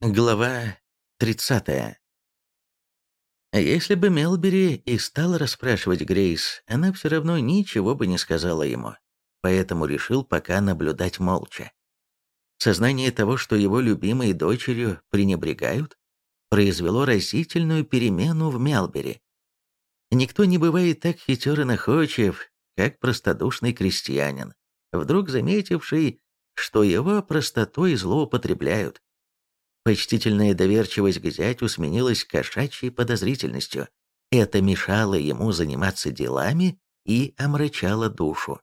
Глава 30. Если бы Мелбери и стал расспрашивать Грейс, она все равно ничего бы не сказала ему, поэтому решил пока наблюдать молча. Сознание того, что его любимой дочерью пренебрегают, произвело разительную перемену в Мелбери. Никто не бывает так хитер и находчив, как простодушный крестьянин, вдруг заметивший, что его простотой злоупотребляют. Почтительная доверчивость к зятю сменилась кошачьей подозрительностью. Это мешало ему заниматься делами и омрачало душу.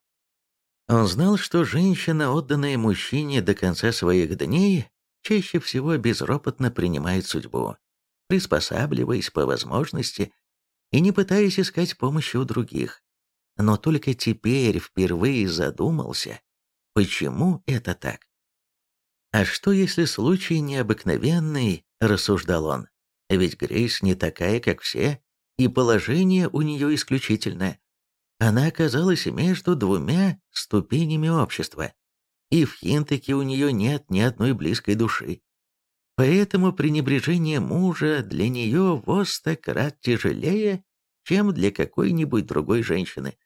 Он знал, что женщина, отданная мужчине до конца своих дней, чаще всего безропотно принимает судьбу, приспосабливаясь по возможности и не пытаясь искать помощи у других. Но только теперь впервые задумался, почему это так. А что, если случай необыкновенный, рассуждал он? Ведь Грейс не такая, как все, и положение у нее исключительное. Она оказалась между двумя ступенями общества, и в Хинтаке у нее нет ни одной близкой души. Поэтому пренебрежение мужа для нее в крат тяжелее, чем для какой-нибудь другой женщины.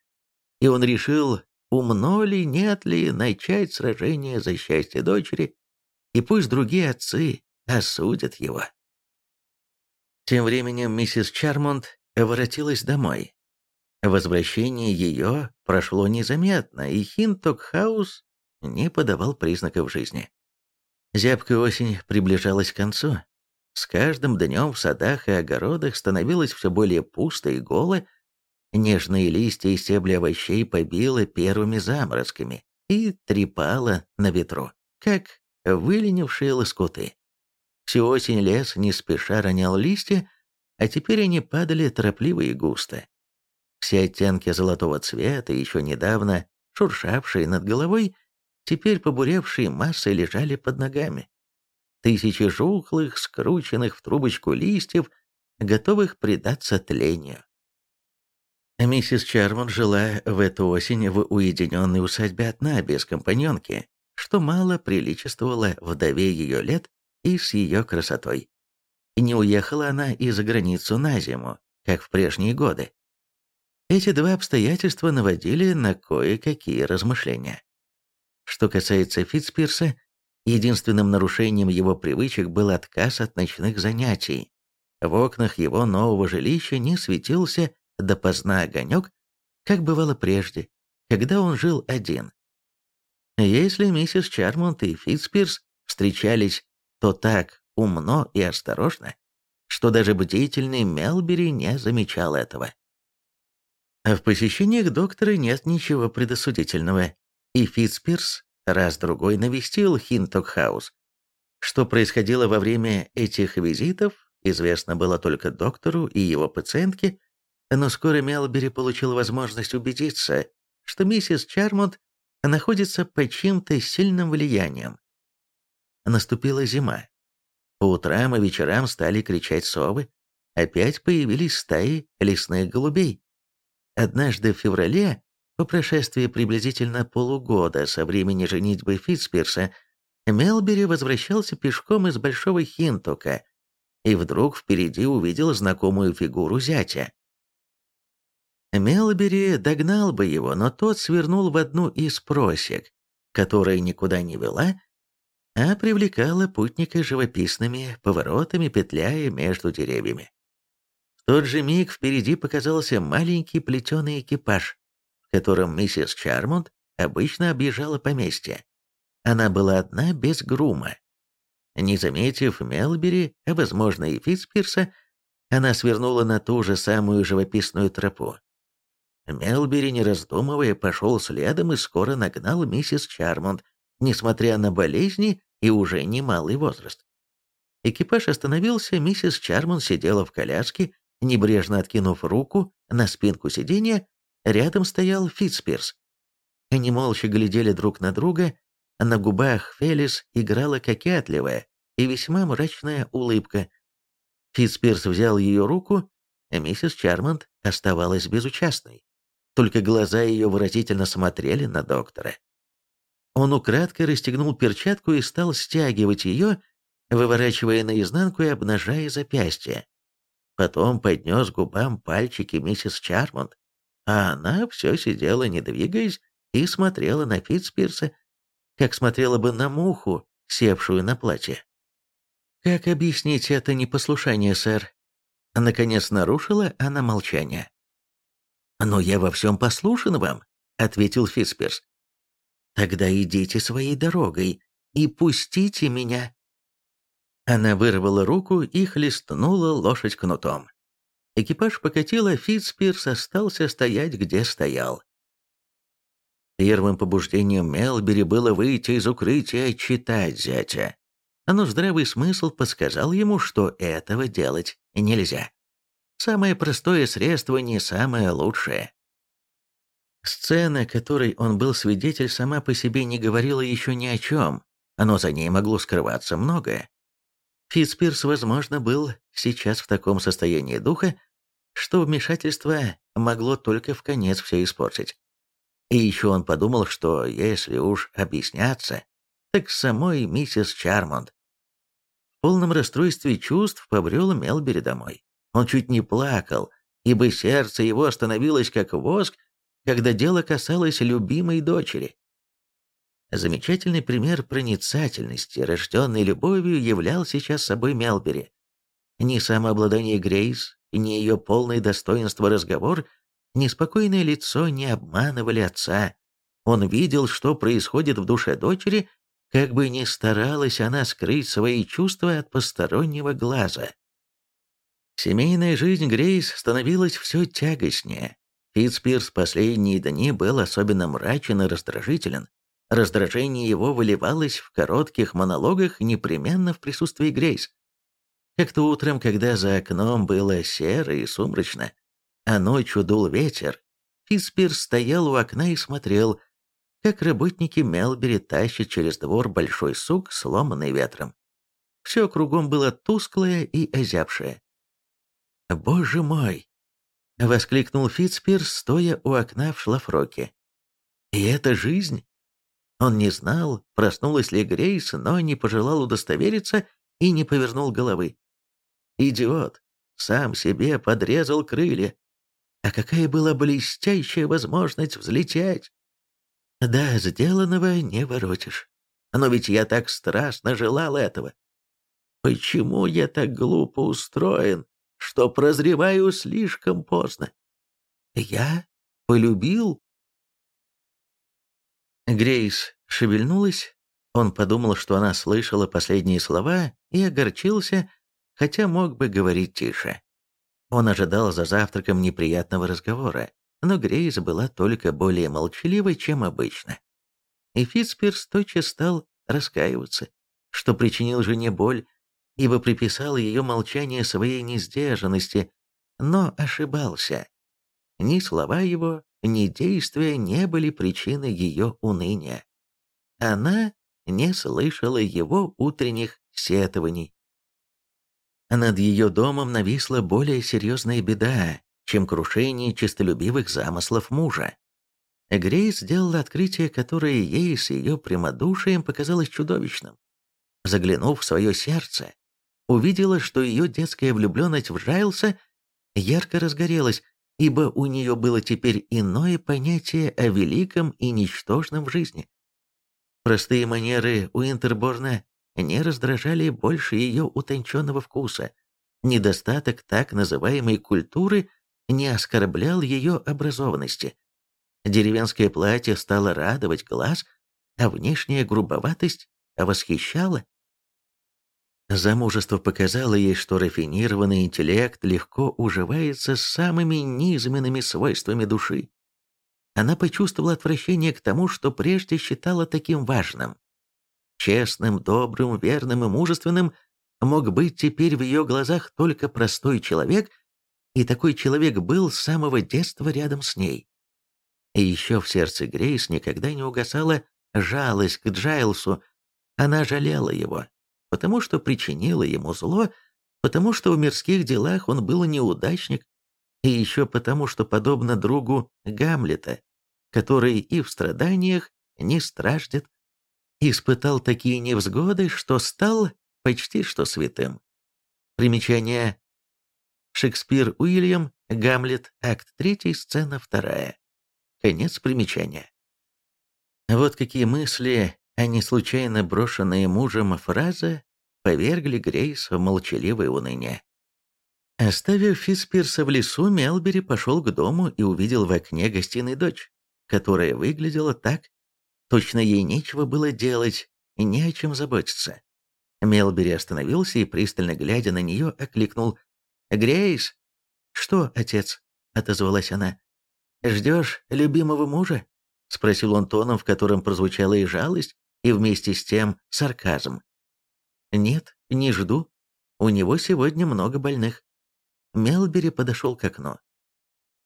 И он решил, умно ли, нет ли, начать сражение за счастье дочери, и пусть другие отцы осудят его. Тем временем миссис Чармонт воротилась домой. Возвращение ее прошло незаметно, и Хинток-хаус не подавал признаков жизни. Зябкая осень приближалась к концу. С каждым днем в садах и огородах становилось все более пусто и голо, нежные листья и стебли овощей побило первыми заморозками и трепало на ветру, как выленившие лоскуты. Всю осень лес не спеша ронял листья, а теперь они падали торопливо и густо. Все оттенки золотого цвета, еще недавно шуршавшие над головой, теперь побуревшие массой лежали под ногами. Тысячи жухлых, скрученных в трубочку листьев, готовых предаться тлению. Миссис Чармон жила в эту осень в уединенной усадьбе одна, без компаньонки, что мало приличествовало вдове ее лет и с ее красотой. И не уехала она и за границу на зиму, как в прежние годы. Эти два обстоятельства наводили на кое-какие размышления. Что касается Фитцпирса, единственным нарушением его привычек был отказ от ночных занятий. В окнах его нового жилища не светился допоздна огонек, как бывало прежде, когда он жил один. Если миссис Чармонт и Фитспирс встречались, то так умно и осторожно, что даже бдительный Мелбери не замечал этого. А в посещениях доктора нет ничего предосудительного, и Фитспирс раз-другой навестил Хинток-хаус. Что происходило во время этих визитов, известно было только доктору и его пациентке, но скоро Мелбери получил возможность убедиться, что миссис Чармонт находится под чьим-то сильным влиянием. Наступила зима. По утрам и вечерам стали кричать совы, опять появились стаи лесных голубей. Однажды в феврале, по прошествии приблизительно полугода со времени женитьбы Фитспирса, Мелбери возвращался пешком из Большого Хинтока и вдруг впереди увидел знакомую фигуру зятя. Мелбери догнал бы его, но тот свернул в одну из просек, которая никуда не вела, а привлекала путника живописными поворотами, петляя между деревьями. В тот же миг впереди показался маленький плетеный экипаж, в котором миссис Чармонт обычно объезжала поместье. Она была одна без грума. Не заметив Мелбери, а возможно и Фитспирса, она свернула на ту же самую живописную тропу, Мелбери, не раздумывая, пошел следом и скоро нагнал миссис Чармонд, несмотря на болезни и уже немалый возраст. Экипаж остановился, миссис Чармонд сидела в коляске, небрежно откинув руку на спинку сиденья, рядом стоял Фитспирс. Они молча глядели друг на друга, а на губах Фелис играла кокетливая и весьма мрачная улыбка. Фитспирс взял ее руку, а миссис Чармонд оставалась безучастной только глаза ее выразительно смотрели на доктора. Он украдкой расстегнул перчатку и стал стягивать ее, выворачивая наизнанку и обнажая запястье. Потом поднес губам пальчики миссис Чармонт, а она все сидела, не двигаясь, и смотрела на Фитцпирса, как смотрела бы на муху, севшую на платье. «Как объяснить это непослушание, сэр?» Наконец нарушила она молчание. «Но я во всем послушан вам», — ответил Фитцпирс. «Тогда идите своей дорогой и пустите меня». Она вырвала руку и хлестнула лошадь кнутом. Экипаж покатил, а Фитцпирс остался стоять, где стоял. Первым побуждением Мелбери было выйти из укрытия и читать зятя. Но здравый смысл подсказал ему, что этого делать нельзя. Самое простое средство не самое лучшее. Сцена, которой он был свидетель, сама по себе не говорила еще ни о чем, но за ней могло скрываться многое. Фитспирс, возможно, был сейчас в таком состоянии духа, что вмешательство могло только в конец все испортить. И еще он подумал, что если уж объясняться, так самой миссис Чармонд. В полном расстройстве чувств побрел Мелбери домой. Он чуть не плакал, ибо сердце его остановилось как воск, когда дело касалось любимой дочери. Замечательный пример проницательности, рожденной любовью, являл сейчас собой Мелбери. Ни самообладание Грейс, ни ее полное достоинство разговор Неспокойное лицо не обманывали отца. Он видел, что происходит в душе дочери, как бы ни старалась она скрыть свои чувства от постороннего глаза. Семейная жизнь Грейс становилась все тягостнее. Фитспирс последние дни был особенно мрачен и раздражителен. Раздражение его выливалось в коротких монологах непременно в присутствии Грейс. Как-то утром, когда за окном было серо и сумрачно, а ночью дул ветер, Фитспир стоял у окна и смотрел, как работники Мелбери тащат через двор большой сук, сломанный ветром. Все кругом было тусклое и озябшее. «Боже мой!» — воскликнул Фитспирс, стоя у окна в шлафроке. «И это жизнь?» Он не знал, проснулась ли Грейс, но не пожелал удостовериться и не повернул головы. «Идиот! Сам себе подрезал крылья. А какая была блестящая возможность взлететь! Да, сделанного не воротишь. Но ведь я так страстно желал этого. Почему я так глупо устроен, что прозреваю слишком поздно? Я полюбил? Грейс шевельнулась. Он подумал, что она слышала последние слова и огорчился, хотя мог бы говорить тише. Он ожидал за завтраком неприятного разговора, но Грейс была только более молчаливой, чем обычно. И Фитспирс тотчас стал раскаиваться, что причинил жене боль, ибо приписал ее молчание своей несдержанности, но ошибался. Ни слова его, ни действия не были причиной ее уныния. Она не слышала его утренних сетований. Над ее домом нависла более серьезная беда, чем крушение честолюбивых замыслов мужа. Грейс сделала открытие, которое ей с ее прямодушием показалось чудовищным. Заглянув в свое сердце, увидела, что ее детская влюбленность в Джайлса ярко разгорелась, ибо у нее было теперь иное понятие о великом и ничтожном в жизни. Простые манеры у Интерборна не раздражали больше ее утонченного вкуса. Недостаток так называемой культуры не оскорблял ее образованности. Деревенское платье стало радовать глаз, а внешняя грубоватость восхищала. Замужество показало ей, что рафинированный интеллект легко уживается с самыми низменными свойствами души. Она почувствовала отвращение к тому, что прежде считала таким важным. Честным, добрым, верным и мужественным мог быть теперь в ее глазах только простой человек, и такой человек был с самого детства рядом с ней. И еще в сердце Грейс никогда не угасала жалость к Джайлсу, она жалела его, потому что причинила ему зло, потому что в мирских делах он был неудачник, и еще потому, что, подобно другу Гамлета, который и в страданиях не страждет, испытал такие невзгоды, что стал почти что святым. Примечание. Шекспир Уильям, Гамлет, акт 3, сцена 2. Конец примечания. Вот какие мысли, а не случайно брошенные мужем фразы, повергли Грейс в молчаливое уныние. Оставив Фиспирса в лесу, Мелбери пошел к дому и увидел в окне гостиной дочь, которая выглядела так, точно ей нечего было делать, и не о чем заботиться. Мелбери остановился и, пристально глядя на нее, окликнул «Грейс!» «Что, отец?» — отозвалась она. «Ждешь любимого мужа?» — спросил он тоном, в котором прозвучала и жалость, и вместе с тем сарказм. «Нет, не жду. У него сегодня много больных». Мелбери подошел к окну.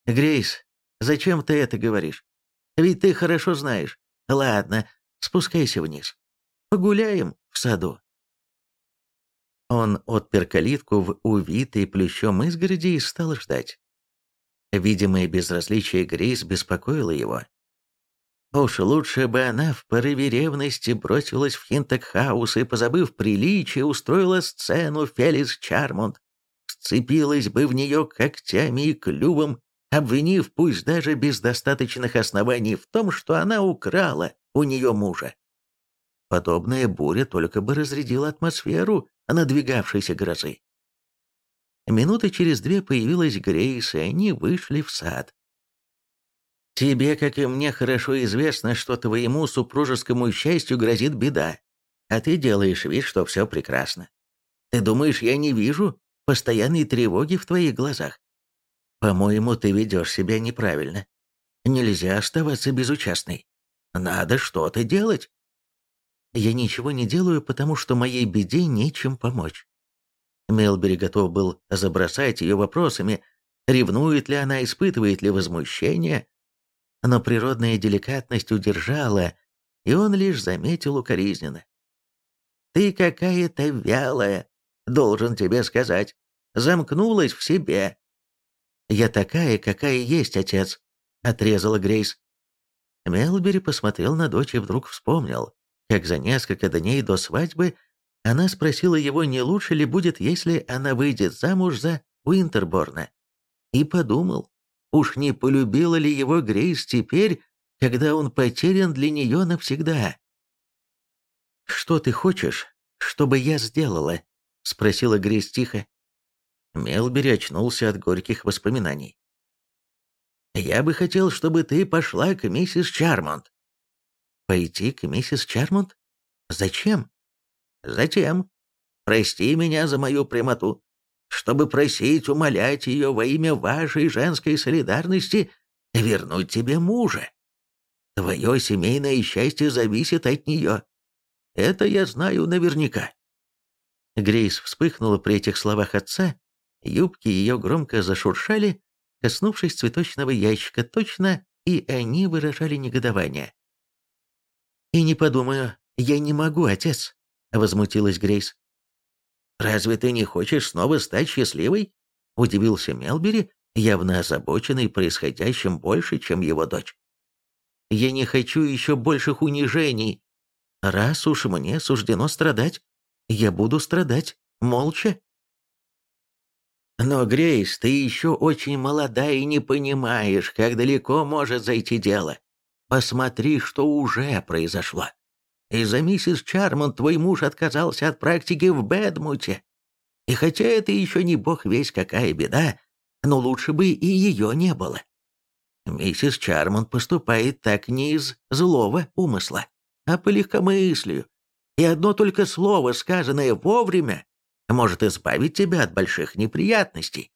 «Грейс, зачем ты это говоришь? Ведь ты хорошо знаешь. Ладно, спускайся вниз. Погуляем в саду». Он отпер калитку в увитой плющом изгороди и стал ждать. Видимое безразличие Грейс беспокоило его. Уж лучше бы она в порыве ревности бросилась в Хинток-хаус и, позабыв приличие, устроила сцену Фелис Чармонт, вцепилась бы в нее когтями и клювом, обвинив, пусть даже без достаточных оснований, в том, что она украла у нее мужа. Подобная буря только бы разрядила атмосферу надвигавшейся грозы. Минуты через две появилась Грейс, и они вышли в сад. Тебе, как и мне, хорошо известно, что твоему супружескому счастью грозит беда, а ты делаешь вид, что все прекрасно. Ты думаешь, я не вижу постоянной тревоги в твоих глазах? По-моему, ты ведешь себя неправильно. Нельзя оставаться безучастной. Надо что-то делать. Я ничего не делаю, потому что моей беде нечем помочь. Мелбери готов был забросать ее вопросами, ревнует ли она, испытывает ли возмущение, но природная деликатность удержала, и он лишь заметил укоризненно. «Ты какая-то вялая, должен тебе сказать. Замкнулась в себе». «Я такая, какая есть, отец», — отрезала Грейс. Мелбери посмотрел на дочь и вдруг вспомнил, как за несколько дней до свадьбы она спросила его, не лучше ли будет, если она выйдет замуж за Уинтерборна. И подумал, Уж не полюбила ли его Грейс теперь, когда он потерян для нее навсегда? «Что ты хочешь, чтобы я сделала?» — спросила Грейс тихо. Мелбери очнулся от горьких воспоминаний. «Я бы хотел, чтобы ты пошла к миссис Чармонт». «Пойти к миссис Чармонт? Зачем?» «Затем. Прости меня за мою прямоту чтобы просить, умолять ее во имя вашей женской солидарности вернуть тебе мужа. Твое семейное счастье зависит от нее. Это я знаю наверняка». Грейс вспыхнула при этих словах отца, юбки ее громко зашуршали, коснувшись цветочного ящика, точно и они выражали негодование. «И не подумаю, я не могу, отец», — возмутилась Грейс. «Разве ты не хочешь снова стать счастливой?» – удивился Мелбери, явно озабоченный происходящим больше, чем его дочь. «Я не хочу еще больших унижений. Раз уж мне суждено страдать, я буду страдать молча». «Но, Грейс, ты еще очень молода и не понимаешь, как далеко может зайти дело. Посмотри, что уже произошло. Из-за миссис Чармон твой муж отказался от практики в Бэдмуте. И хотя это еще не бог весь какая беда, но лучше бы и ее не было. Миссис Чармон поступает так не из злого умысла, а по легкомыслию. И одно только слово, сказанное вовремя, может избавить тебя от больших неприятностей.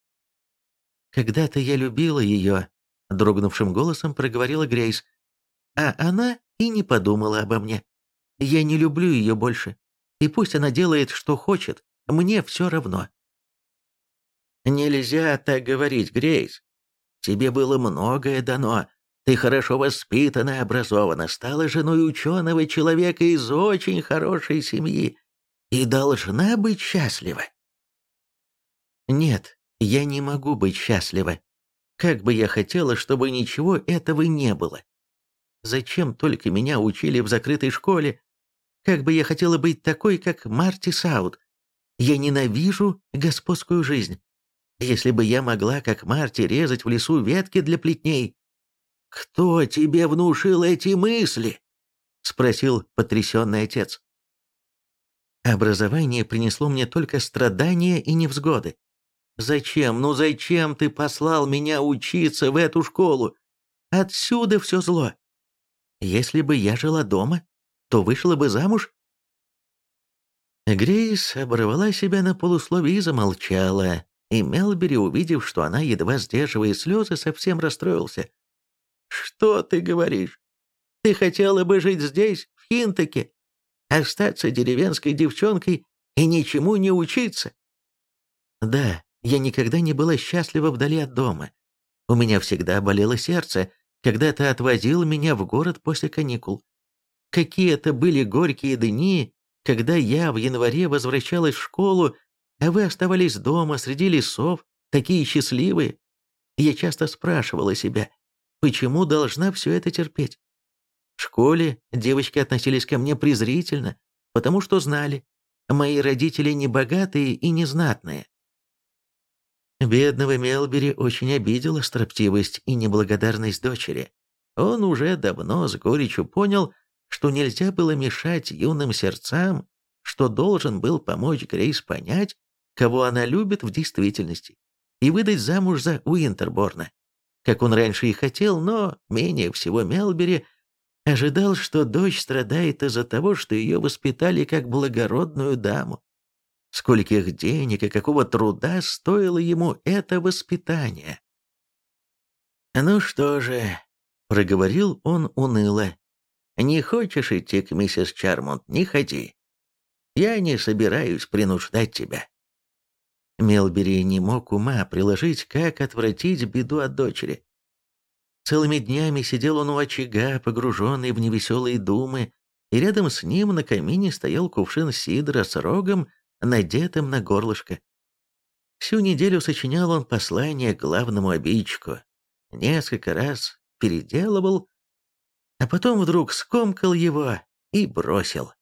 «Когда-то я любила ее», — дрогнувшим голосом проговорила Грейс, «а она и не подумала обо мне. Я не люблю ее больше. И пусть она делает, что хочет, мне все равно. Нельзя так говорить, Грейс. Тебе было многое дано. Ты хорошо воспитана, образована, стала женой ученого человека из очень хорошей семьи и должна быть счастлива. Нет, я не могу быть счастлива. Как бы я хотела, чтобы ничего этого не было. Зачем только меня учили в закрытой школе, как бы я хотела быть такой, как Марти Саут, Я ненавижу господскую жизнь. Если бы я могла, как Марти, резать в лесу ветки для плетней...» «Кто тебе внушил эти мысли?» — спросил потрясенный отец. Образование принесло мне только страдания и невзгоды. Зачем, ну зачем ты послал меня учиться в эту школу? Отсюда все зло. Если бы я жила дома, то вышла бы замуж. Грейс оборвала себя на полусловие и замолчала, и Мелбери, увидев, что она едва сдерживает слезы, совсем расстроился. «Что ты говоришь? Ты хотела бы жить здесь, в Хинтаке, остаться деревенской девчонкой и ничему не учиться?» «Да, я никогда не была счастлива вдали от дома. У меня всегда болело сердце, когда ты отвозил меня в город после каникул. Какие это были горькие дни, когда я в январе возвращалась в школу, а вы оставались дома среди лесов, такие счастливые. Я часто спрашивала себя, почему должна все это терпеть? В школе девочки относились ко мне презрительно, потому что знали, мои родители не богатые и не знатные. Бедного Мелбери очень обидела строптивость и неблагодарность дочери. Он уже давно с горечью понял, что нельзя было мешать юным сердцам, что должен был помочь Грейс понять, кого она любит в действительности, и выдать замуж за Уинтерборна, как он раньше и хотел, но менее всего Мелбери ожидал, что дочь страдает из-за того, что ее воспитали как благородную даму. Скольких денег и какого труда стоило ему это воспитание. «Ну что же», — проговорил он уныло, — «не хочешь идти к миссис Чармонт, не ходи. Я не собираюсь принуждать тебя». Мелбери не мог ума приложить, как отвратить беду от дочери. Целыми днями сидел он у очага, погруженный в невеселые думы, и рядом с ним на камине стоял кувшин сидра с рогом, надетым на горлышко. Всю неделю сочинял он послание главному обидчику, несколько раз переделывал, а потом вдруг скомкал его и бросил.